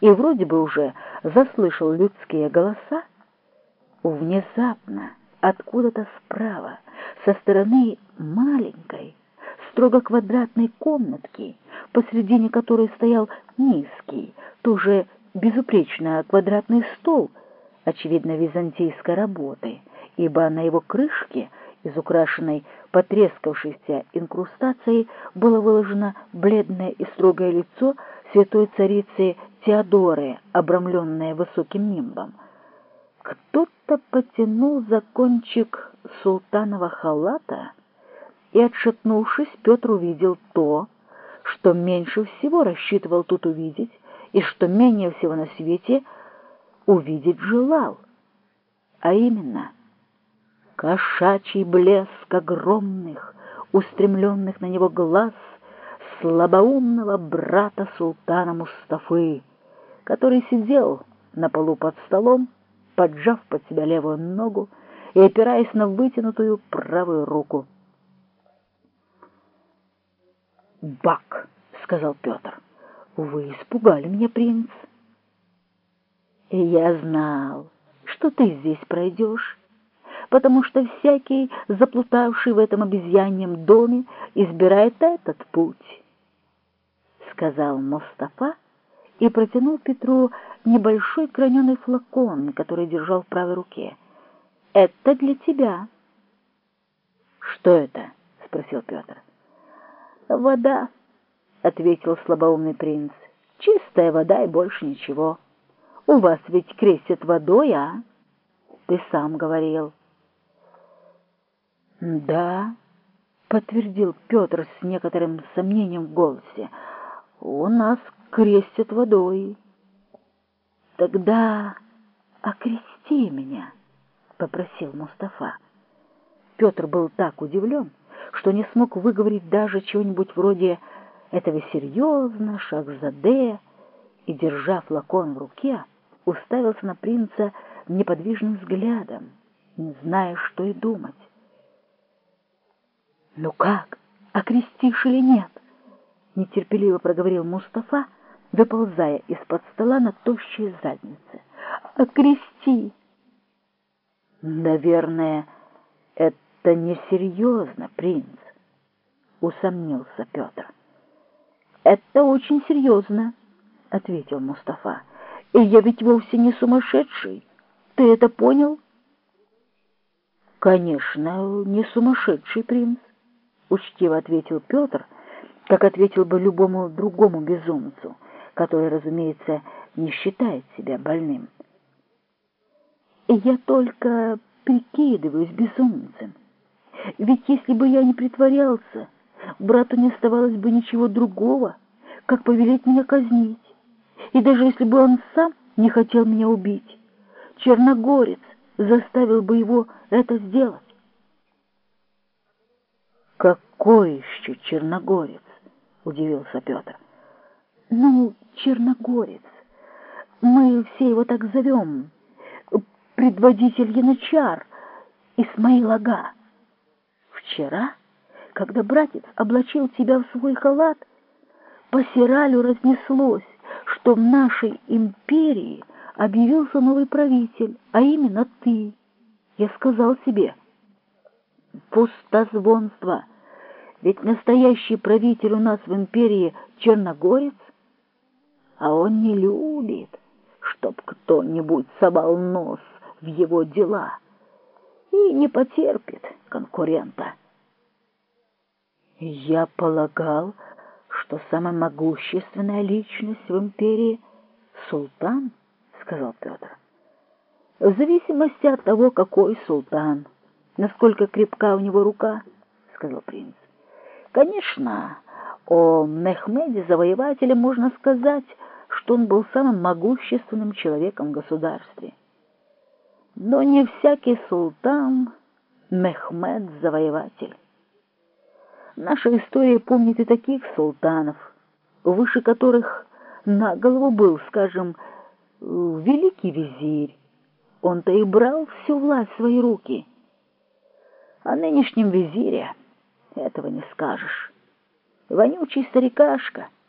и вроде бы уже заслышал людские голоса, внезапно откуда-то справа, со стороны маленькой, строго квадратной комнатки, посредине которой стоял низкий, тоже безупречно квадратный стол, очевидно, византийской работы, ибо на его крышке, из украшенной потрескавшейся инкрустацией, было выложено бледное и строгое лицо святой царицы Теодоры, обрамленное высоким нимбом. Кто-то потянул за кончик султанова халата, и, отшатнувшись, Петр увидел то, что меньше всего рассчитывал тут увидеть, и что менее всего на свете увидеть желал, а именно кошачий блеск огромных, устремленных на него глаз слабоумного брата султана Мустафы, который сидел на полу под столом, поджав под себя левую ногу и опираясь на вытянутую правую руку. «Бак!» — сказал Петр. «Вы испугали меня, принц!» «И я знал, что ты здесь пройдешь, потому что всякий, заплутавший в этом обезьяньем доме, избирает этот путь», — сказал Мустафа, и протянул Петру небольшой граненый флакон, который держал в правой руке. «Это для тебя». «Что это?» — спросил Петр. «Вода», — ответил слабоумный принц. «Чистая вода и больше ничего. У вас ведь крестят водой, а? Ты сам говорил». «Да», — подтвердил Петр с некоторым сомнением в голосе, — «у нас крестят водой. Тогда окрести меня, — попросил Мустафа. Петр был так удивлен, что не смог выговорить даже чего-нибудь вроде «этого серьезно, Шахзаде», и, держа флакон в руке, уставился на принца неподвижным взглядом, не зная, что и думать. «Ну как, окрестишь или нет?» — нетерпеливо проговорил Мустафа, выползая из-под стола на тощие задницы. «Окрести!» «Наверное, это несерьезно, принц», — усомнился Петр. «Это очень серьезно», — ответил Мустафа. «И я ведь вовсе не сумасшедший. Ты это понял?» «Конечно, не сумасшедший принц», — учтиво ответил Петр, как ответил бы любому другому безумцу — который, разумеется, не считает себя больным. Я только прикидываюсь безумцем. Ведь если бы я не притворялся, брату не оставалось бы ничего другого, как повелеть меня казнить. И даже если бы он сам не хотел меня убить, черногорец заставил бы его это сделать. «Какой еще черногорец?» — удивился Петр. «Ну, черногорец. Мы все его так зовем. Предводитель янычар Исмаил Ага. Вчера, когда братец облачил тебя в свой халат, по Сиралю разнеслось, что в нашей империи объявился новый правитель, а именно ты. Я сказал себе, пустозвонство, ведь настоящий правитель у нас в империи черногорец, а он не любит, чтоб кто-нибудь совал нос в его дела и не потерпит конкурента. Я полагал, что самая могущественная личность в империи — султан, — сказал Петр. В зависимости от того, какой султан, насколько крепка у него рука, — сказал принц. Конечно, о Мехмеде Завоевателе можно сказать, что он был самым могущественным человеком в государстве. Но не всякий султан — Мехмед Завоеватель. Наша история помнит и таких султанов, выше которых на голову был, скажем, великий визирь. Он-то и брал всю власть в свои руки. О нынешнем визире этого не скажешь. Вонючий старикашка —